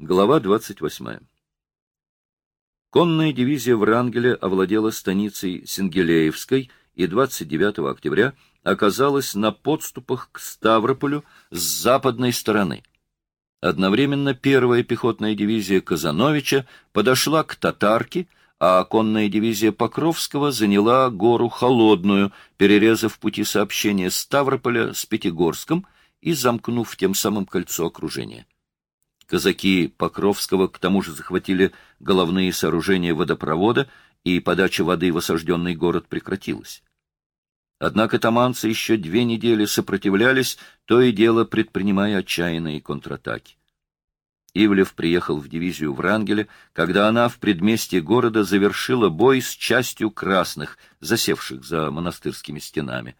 Глава 28. Конная дивизия Врангеля овладела станицей Сингелеевской и 29 октября оказалась на подступах к Ставрополю с западной стороны. Одновременно первая пехотная дивизия Казановича подошла к Татарке, а конная дивизия Покровского заняла гору Холодную, перерезав пути сообщения Ставрополя с Пятигорском и замкнув тем самым кольцо окружения. Казаки Покровского к тому же захватили головные сооружения водопровода, и подача воды в осажденный город прекратилась. Однако таманцы еще две недели сопротивлялись, то и дело предпринимая отчаянные контратаки. Ивлев приехал в дивизию Врангеля, когда она в предместье города завершила бой с частью красных, засевших за монастырскими стенами.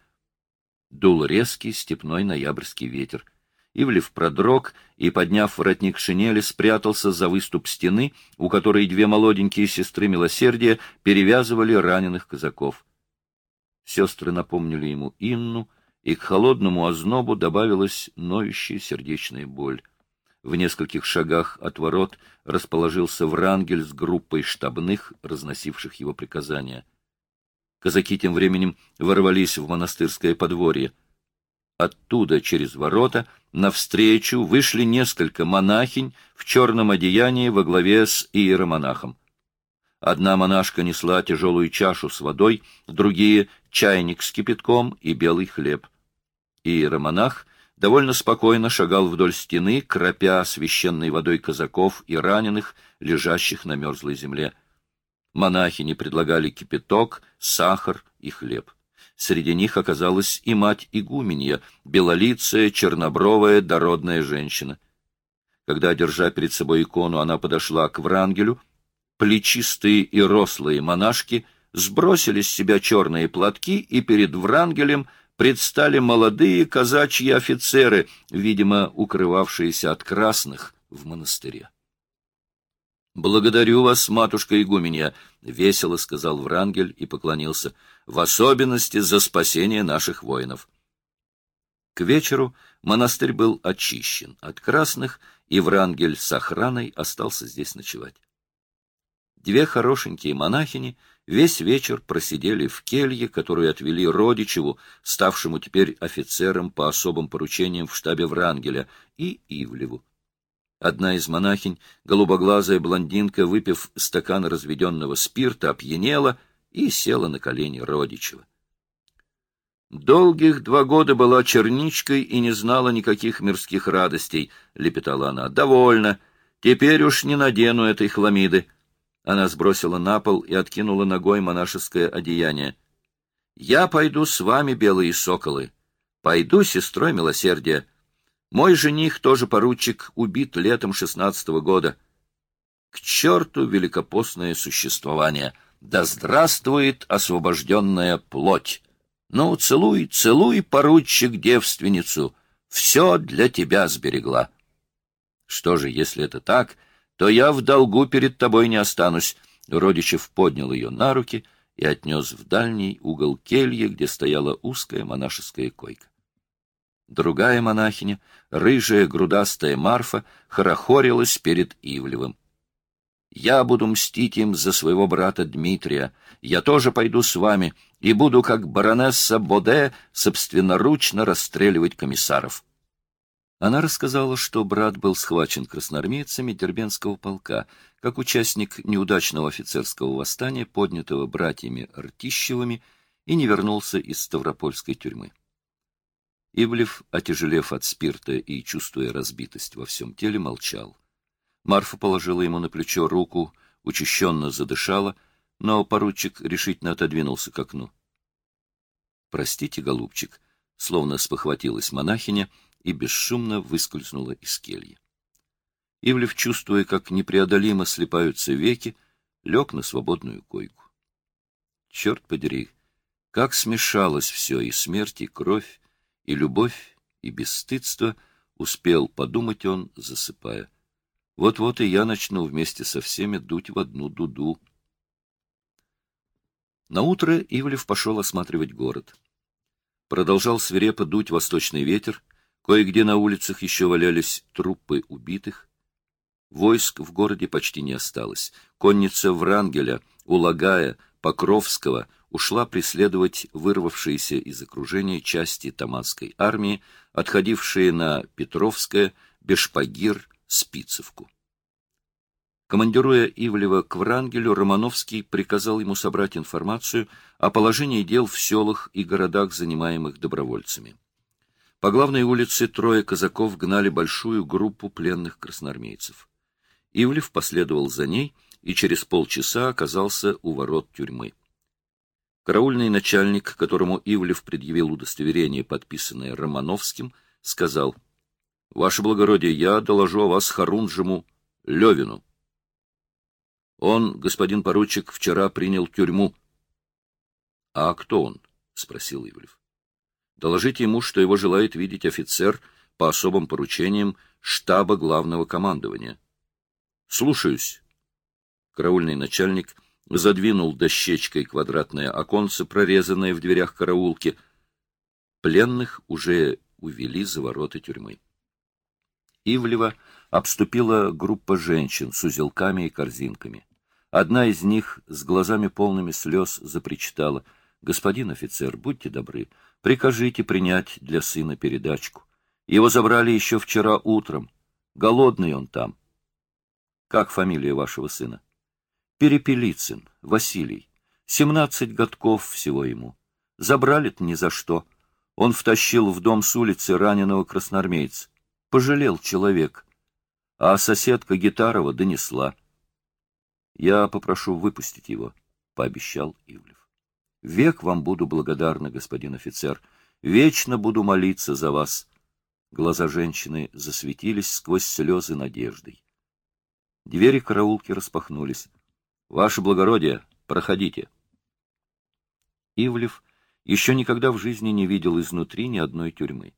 Дул резкий степной ноябрьский ветер — Ивлев продрог и, подняв воротник шинели, спрятался за выступ стены, у которой две молоденькие сестры милосердия перевязывали раненых казаков. Сестры напомнили ему Инну, и к холодному ознобу добавилась ноющая сердечная боль. В нескольких шагах от ворот расположился Врангель с группой штабных, разносивших его приказания. Казаки тем временем ворвались в монастырское подворье. Оттуда, через ворота, навстречу вышли несколько монахинь в черном одеянии во главе с иеромонахом. Одна монашка несла тяжелую чашу с водой, другие — чайник с кипятком и белый хлеб. Иеромонах довольно спокойно шагал вдоль стены, кропя священной водой казаков и раненых, лежащих на мерзлой земле. Монахини предлагали кипяток, сахар и хлеб. Среди них оказалась и мать игуменья, белолицая, чернобровая, дородная женщина. Когда, держа перед собой икону, она подошла к Врангелю, плечистые и рослые монашки сбросили с себя черные платки, и перед Врангелем предстали молодые казачьи офицеры, видимо, укрывавшиеся от красных в монастыре. «Благодарю вас, матушка игуменья», — весело сказал Врангель и поклонился, — «в особенности за спасение наших воинов». К вечеру монастырь был очищен от красных, и Врангель с охраной остался здесь ночевать. Две хорошенькие монахини весь вечер просидели в келье, которую отвели Родичеву, ставшему теперь офицером по особым поручениям в штабе Врангеля, и Ивлеву. Одна из монахинь, голубоглазая блондинка, выпив стакан разведенного спирта, опьянела и села на колени Родичева. «Долгих два года была черничкой и не знала никаких мирских радостей», — лепетала она. «Довольно. Теперь уж не надену этой хламиды». Она сбросила на пол и откинула ногой монашеское одеяние. «Я пойду с вами, белые соколы. Пойду сестрой милосердия. Мой жених, тоже поручик, убит летом шестнадцатого года. К черту великопостное существование! Да здравствует освобожденная плоть! Ну, целуй, целуй, поручик, девственницу! Все для тебя сберегла. Что же, если это так, то я в долгу перед тобой не останусь. Родичев поднял ее на руки и отнес в дальний угол кельи, где стояла узкая монашеская койка. Другая монахиня, рыжая грудастая Марфа, хорохорилась перед Ивлевым. «Я буду мстить им за своего брата Дмитрия. Я тоже пойду с вами и буду, как баронесса Боде, собственноручно расстреливать комиссаров». Она рассказала, что брат был схвачен красноармейцами Дербенского полка, как участник неудачного офицерского восстания, поднятого братьями Ртищевыми, и не вернулся из Ставропольской тюрьмы. Ивлев, отяжелев от спирта и чувствуя разбитость во всем теле, молчал. Марфа положила ему на плечо руку, учащенно задышала, но поручик решительно отодвинулся к окну. — Простите, голубчик, — словно спохватилась монахиня и бесшумно выскользнула из кельи. Ивлев, чувствуя, как непреодолимо слепаются веки, лег на свободную койку. Черт подери, как смешалось все, и смерть, и кровь, и любовь, и бесстыдство, успел подумать он, засыпая. Вот-вот и я начну вместе со всеми дуть в одну дуду. Наутро Ивлев пошел осматривать город. Продолжал свирепо дуть восточный ветер, кое-где на улицах еще валялись трупы убитых. Войск в городе почти не осталось. Конница Врангеля, Улагая, Покровского ушла преследовать вырвавшиеся из окружения части Таманской армии, отходившие на Петровское, Бешпагир, Спицевку. Командируя Ивлева к Врангелю, Романовский приказал ему собрать информацию о положении дел в селах и городах, занимаемых добровольцами. По главной улице трое казаков гнали большую группу пленных красноармейцев. Ивлев последовал за ней и через полчаса оказался у ворот тюрьмы. Караульный начальник, которому Ивлев предъявил удостоверение, подписанное Романовским, сказал, «Ваше благородие, я доложу о вас Харунжему Левину». Он, господин поручик, вчера принял тюрьму. — А кто он? — спросил Ивлев. — Доложите ему, что его желает видеть офицер по особым поручениям штаба главного командования. — Слушаюсь. Караульный начальник задвинул дощечкой квадратное оконце, прорезанное в дверях караулки. Пленных уже увели за ворота тюрьмы. Ивлева обступила группа женщин с узелками и корзинками. Одна из них с глазами полными слез запричитала. — Господин офицер, будьте добры, прикажите принять для сына передачку. Его забрали еще вчера утром. Голодный он там. — Как фамилия вашего сына? — Перепелицын, Василий. Семнадцать годков всего ему. Забрали-то ни за что. Он втащил в дом с улицы раненого красноармейца. Пожалел человек. А соседка Гитарова донесла — я попрошу выпустить его, — пообещал Ивлев. — Век вам буду благодарна, господин офицер. Вечно буду молиться за вас. Глаза женщины засветились сквозь слезы надеждой. Двери караулки распахнулись. — Ваше благородие, проходите. Ивлев еще никогда в жизни не видел изнутри ни одной тюрьмы.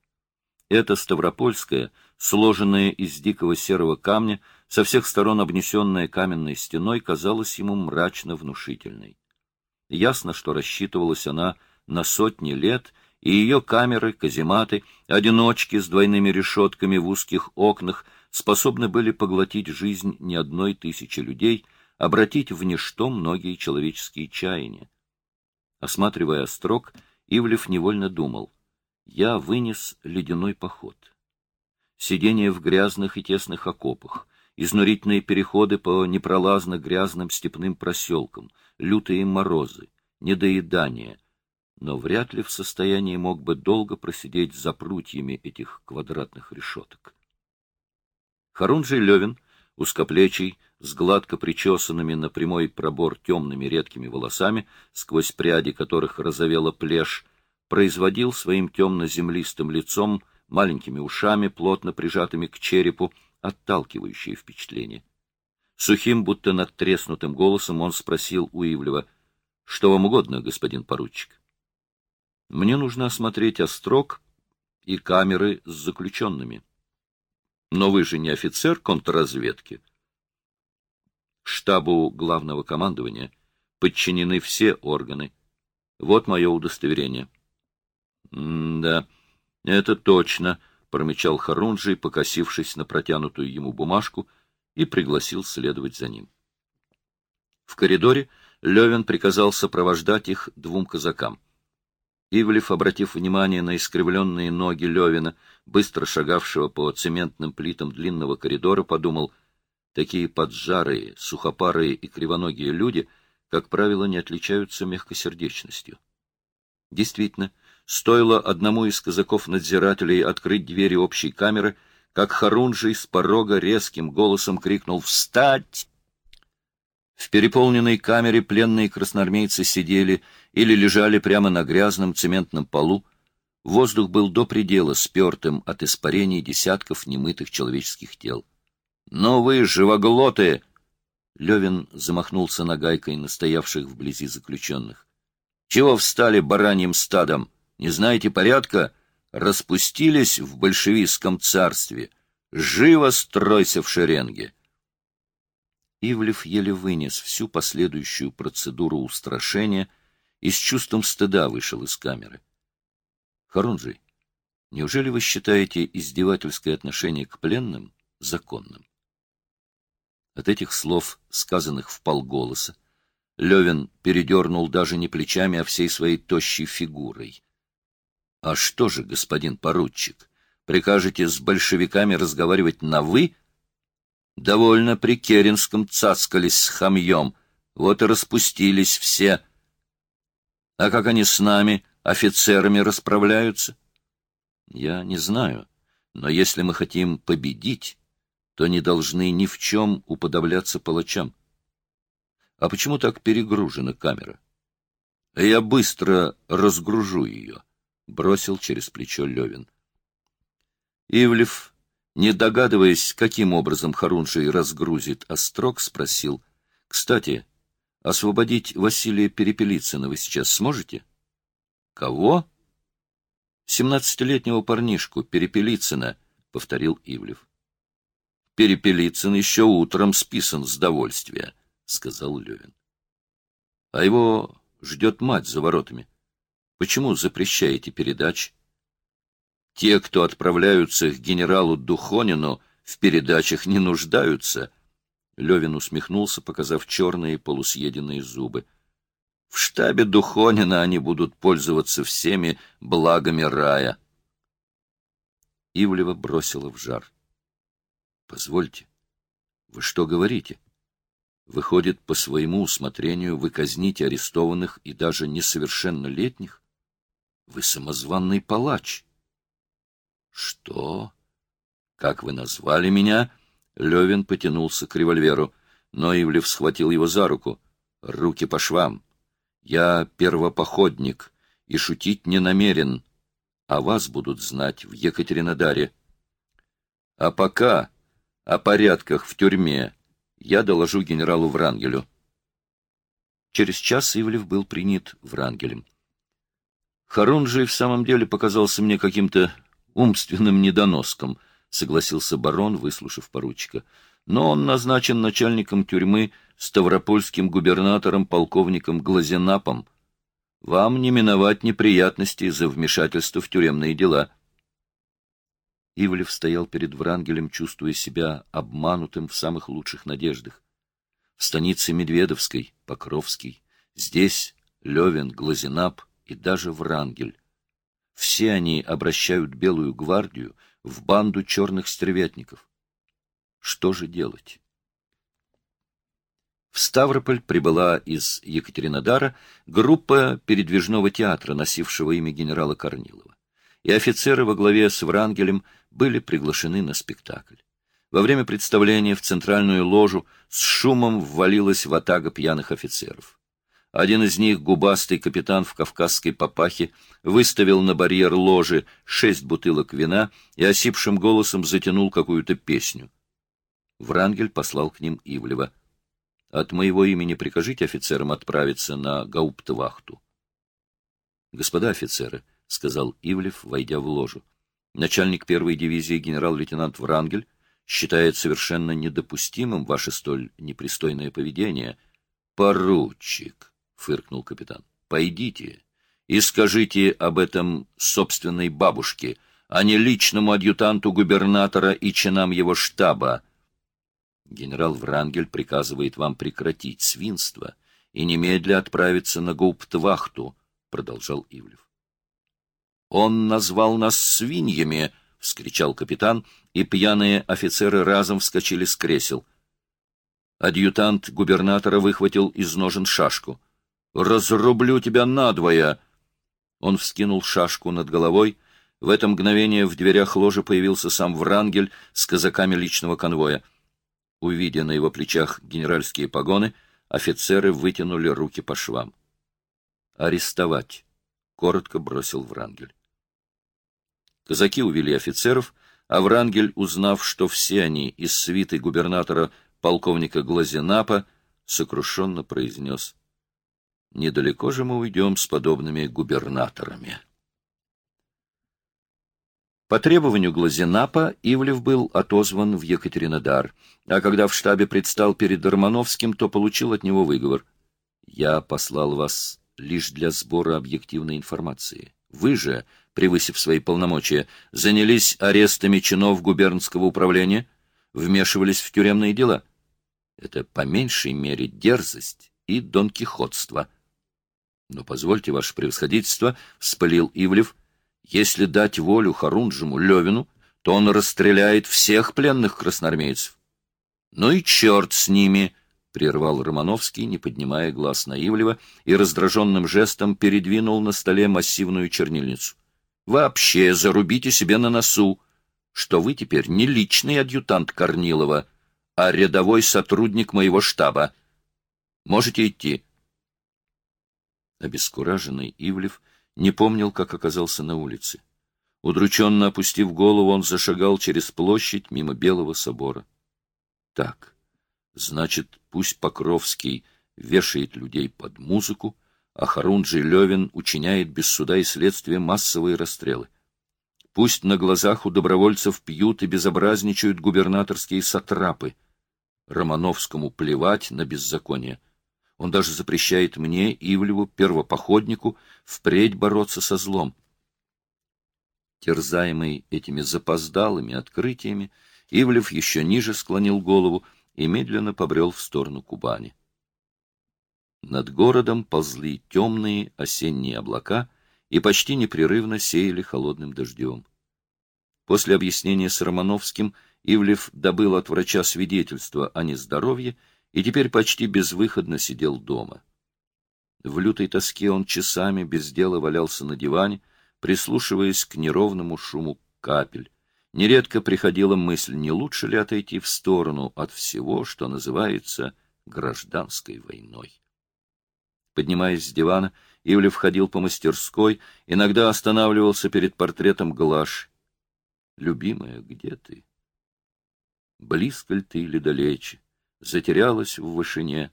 Эта Ставропольская, сложенная из дикого серого камня, со всех сторон обнесенная каменной стеной, казалась ему мрачно внушительной. Ясно, что рассчитывалась она на сотни лет, и ее камеры, казематы, одиночки с двойными решетками в узких окнах способны были поглотить жизнь не одной тысячи людей, обратить в ничто многие человеческие чаяния. Осматривая острог, Ивлев невольно думал — я вынес ледяной поход. Сидение в грязных и тесных окопах, изнурительные переходы по непролазно грязным степным проселкам, лютые морозы, недоедание, но вряд ли в состоянии мог бы долго просидеть за прутьями этих квадратных решеток. Харунжий Левин, узкоплечий, с гладко причесанными на прямой пробор темными редкими волосами, сквозь пряди которых разовела плешь, производил своим темно-землистым лицом, маленькими ушами, плотно прижатыми к черепу, отталкивающее впечатление. Сухим, будто надтреснутым голосом он спросил у Ивлева, «Что вам угодно, господин поручик?» «Мне нужно осмотреть острог и камеры с заключенными». «Но вы же не офицер контрразведки». Штабу главного командования подчинены все органы. Вот мое удостоверение. — Да, это точно, — промечал Харунжий, покосившись на протянутую ему бумажку, и пригласил следовать за ним. В коридоре Левин приказал сопровождать их двум казакам. Ивлев, обратив внимание на искривленные ноги Левина, быстро шагавшего по цементным плитам длинного коридора, подумал, такие поджарые, сухопарые и кривоногие люди, как правило, не отличаются мягкосердечностью. Действительно, Стоило одному из казаков-надзирателей открыть двери общей камеры, как Харунжий с порога резким голосом крикнул «Встать!». В переполненной камере пленные красноармейцы сидели или лежали прямо на грязном цементном полу. Воздух был до предела спертым от испарений десятков немытых человеческих тел. «Но вы, живоглоты!» Левин замахнулся нагайкой на стоявших вблизи заключенных. «Чего встали бараньим стадом?» Не знаете порядка? Распустились в большевистском царстве. Живо стройся в шеренге. Ивлев еле вынес всю последующую процедуру устрашения и с чувством стыда вышел из камеры. Харунжий, неужели вы считаете издевательское отношение к пленным законным? От этих слов, сказанных в полголоса, Левин передернул даже не плечами, а всей своей тощей фигурой. — А что же, господин поручик, прикажете с большевиками разговаривать на «вы»? Довольно при Керенском цацкались с хамьем, вот и распустились все. А как они с нами, офицерами, расправляются? Я не знаю, но если мы хотим победить, то не должны ни в чем уподобляться палачам. А почему так перегружена камера? Я быстро разгружу ее, — бросил через плечо Левин. Ивлев, не догадываясь, каким образом Харунжий разгрузит острог, спросил. — Кстати, освободить Василия Перепелицына вы сейчас сможете? — Кого? — Семнадцатилетнего парнишку, Перепелицына, — повторил Ивлев. — Перепелицын еще утром списан с довольствия, — сказал Левин. — А его ждет мать за воротами. Почему запрещаете передач? Те, кто отправляются к генералу Духонину, в передачах не нуждаются. Левин усмехнулся, показав черные полусъеденные зубы. В штабе Духонина они будут пользоваться всеми благами рая. Ивлева бросила в жар. — Позвольте, вы что говорите? Выходит, по своему усмотрению вы казните арестованных и даже несовершеннолетних? Вы самозванный палач. — Что? Как вы назвали меня? Левин потянулся к револьверу, но Ивлев схватил его за руку. — Руки по швам. Я первопоходник и шутить не намерен а вас будут знать в Екатеринодаре. А пока о порядках в тюрьме я доложу генералу Врангелю. Через час Ивлев был принят Врангелем. Харун же в самом деле показался мне каким-то умственным недоноском, согласился барон, выслушав поручика. Но он назначен начальником тюрьмы ставропольским губернатором полковником Глазенапом, вам не миновать неприятностей за вмешательство в тюремные дела. Ивлев стоял перед Врангелем, чувствуя себя обманутым в самых лучших надеждах. В станице Медведовской, Покровский, здесь Левин, Глазенап и даже Врангель. Все они обращают Белую гвардию в банду черных стервятников. Что же делать? В Ставрополь прибыла из Екатеринодара группа передвижного театра, носившего имя генерала Корнилова. И офицеры во главе с Врангелем были приглашены на спектакль. Во время представления в центральную ложу с шумом ввалилась ватага пьяных офицеров. Один из них, губастый капитан в кавказской папахе, выставил на барьер ложи шесть бутылок вина и осипшим голосом затянул какую-то песню. Врангель послал к ним Ивлева — от моего имени прикажите офицерам отправиться на гауптвахту. — Господа офицеры, — сказал Ивлев, войдя в ложу, — начальник первой дивизии генерал-лейтенант Врангель считает совершенно недопустимым ваше столь непристойное поведение. — Поручик, — фыркнул капитан, — пойдите и скажите об этом собственной бабушке, а не личному адъютанту губернатора и чинам его штаба. Генерал Врангель приказывает вам прекратить свинство и немедля отправиться на гауптвахту, — продолжал Ивлев. — Он назвал нас свиньями! — вскричал капитан, и пьяные офицеры разом вскочили с кресел. Адъютант губернатора выхватил из ножен шашку. — Разрублю тебя надвое! Он вскинул шашку над головой. В это мгновение в дверях ложи появился сам Врангель с казаками личного конвоя. Увидя на его плечах генеральские погоны, офицеры вытянули руки по швам. «Арестовать!» — коротко бросил Врангель. Казаки увели офицеров, а Врангель, узнав, что все они из свиты губернатора полковника Глазенапа, сокрушенно произнес «Недалеко же мы уйдем с подобными губернаторами». По требованию Глазенапа Ивлев был отозван в Екатеринодар, а когда в штабе предстал перед Романовским, то получил от него выговор. «Я послал вас лишь для сбора объективной информации. Вы же, превысив свои полномочия, занялись арестами чинов губернского управления, вмешивались в тюремные дела. Это по меньшей мере дерзость и донкихотство. Но позвольте, ваше превосходительство, — вспылил Ивлев, — если дать волю Харунжему Левину, то он расстреляет всех пленных красноармейцев. Ну и черт с ними! — прервал Романовский, не поднимая глаз на Ивлева, и раздраженным жестом передвинул на столе массивную чернильницу. — Вообще зарубите себе на носу, что вы теперь не личный адъютант Корнилова, а рядовой сотрудник моего штаба. Можете идти. Обескураженный Ивлев не помнил, как оказался на улице. Удрученно опустив голову, он зашагал через площадь мимо Белого собора. Так, значит, пусть Покровский вешает людей под музыку, а Харунджи Левин учиняет без суда и следствия массовые расстрелы. Пусть на глазах у добровольцев пьют и безобразничают губернаторские сатрапы. Романовскому плевать на беззаконие. Он даже запрещает мне, Ивлеву, первопоходнику, впредь бороться со злом. Терзаемый этими запоздалыми открытиями, Ивлев еще ниже склонил голову и медленно побрел в сторону Кубани. Над городом ползли темные осенние облака и почти непрерывно сеяли холодным дождем. После объяснения с Романовским Ивлев добыл от врача свидетельство о нездоровье и теперь почти безвыходно сидел дома. В лютой тоске он часами без дела валялся на диване, прислушиваясь к неровному шуму капель. Нередко приходила мысль, не лучше ли отойти в сторону от всего, что называется гражданской войной. Поднимаясь с дивана, Ивлев ходил по мастерской, иногда останавливался перед портретом Глаш. «Любимая, где ты? Близко ли ты или далече? Затерялась в вышине?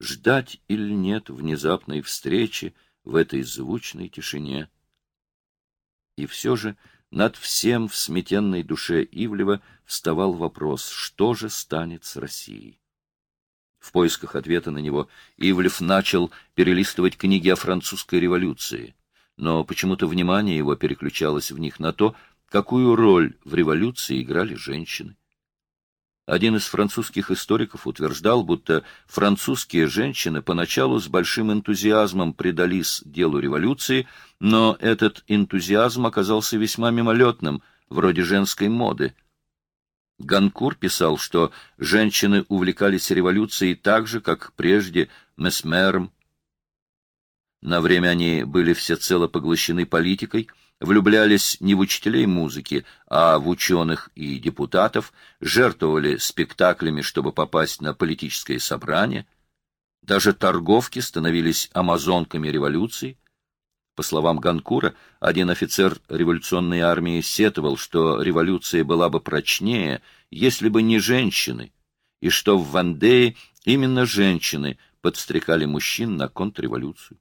Ждать или нет внезапной встречи в этой звучной тишине?» И все же над всем в сметенной душе Ивлева вставал вопрос, что же станет с Россией? В поисках ответа на него Ивлев начал перелистывать книги о французской революции, но почему-то внимание его переключалось в них на то, какую роль в революции играли женщины. Один из французских историков утверждал, будто французские женщины поначалу с большим энтузиазмом предались делу революции, но этот энтузиазм оказался весьма мимолетным, вроде женской моды. Ганкур писал, что женщины увлекались революцией так же, как прежде Месмером. На время они были всецело поглощены политикой — влюблялись не в учителей музыки, а в ученых и депутатов, жертвовали спектаклями, чтобы попасть на политическое собрание. Даже торговки становились амазонками революции. По словам Ганкура, один офицер революционной армии сетовал, что революция была бы прочнее, если бы не женщины, и что в Вандее именно женщины подстрекали мужчин на контрреволюцию.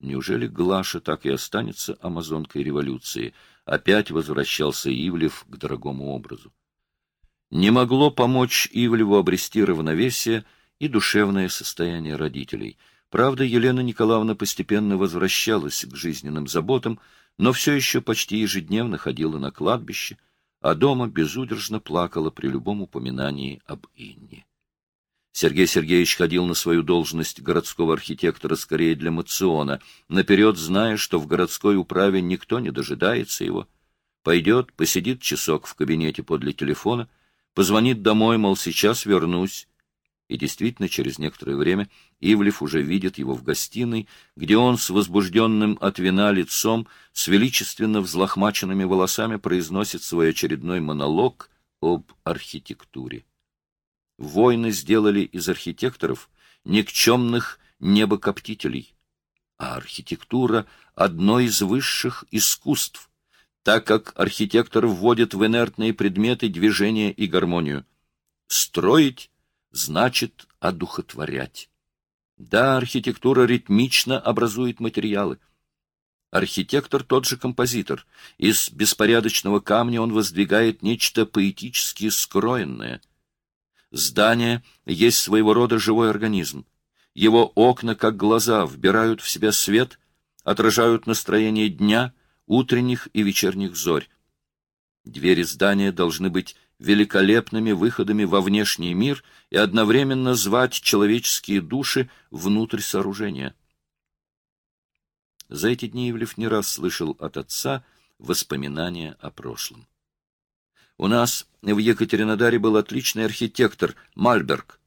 Неужели Глаша так и останется амазонкой революции? Опять возвращался Ивлев к дорогому образу. Не могло помочь Ивлеву обрести равновесие и душевное состояние родителей. Правда, Елена Николаевна постепенно возвращалась к жизненным заботам, но все еще почти ежедневно ходила на кладбище, а дома безудержно плакала при любом упоминании об Инне. Сергей Сергеевич ходил на свою должность городского архитектора скорее для мациона, наперед зная, что в городской управе никто не дожидается его. Пойдет, посидит часок в кабинете подле телефона, позвонит домой, мол, сейчас вернусь. И действительно, через некоторое время Ивлев уже видит его в гостиной, где он с возбужденным от вина лицом, с величественно взлохмаченными волосами произносит свой очередной монолог об архитектуре. Войны сделали из архитекторов никчемных небокоптителей, а архитектура — одно из высших искусств, так как архитектор вводит в инертные предметы движение и гармонию. Строить значит одухотворять. Да, архитектура ритмично образует материалы. Архитектор тот же композитор. Из беспорядочного камня он воздвигает нечто поэтически скроенное — Здание есть своего рода живой организм. Его окна, как глаза, вбирают в себя свет, отражают настроение дня, утренних и вечерних зорь. Двери здания должны быть великолепными выходами во внешний мир и одновременно звать человеческие души внутрь сооружения. За эти дни Ивлев не раз слышал от отца воспоминания о прошлом. У нас в Екатеринодаре был отличный архитектор Мальберг.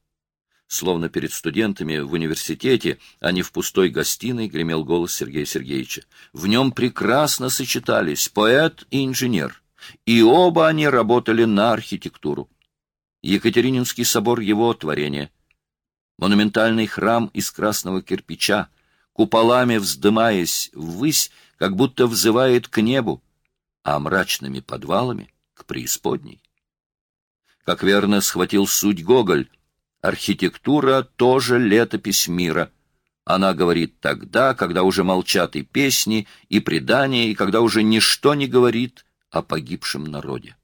Словно перед студентами в университете, а не в пустой гостиной, гремел голос Сергея Сергеевича. В нем прекрасно сочетались поэт и инженер, и оба они работали на архитектуру. Екатерининский собор — его творение. Монументальный храм из красного кирпича, куполами вздымаясь ввысь, как будто взывает к небу, а мрачными подвалами — к преисподней. Как верно схватил суть Гоголь, архитектура тоже летопись мира. Она говорит тогда, когда уже молчат и песни, и предания, и когда уже ничто не говорит о погибшем народе.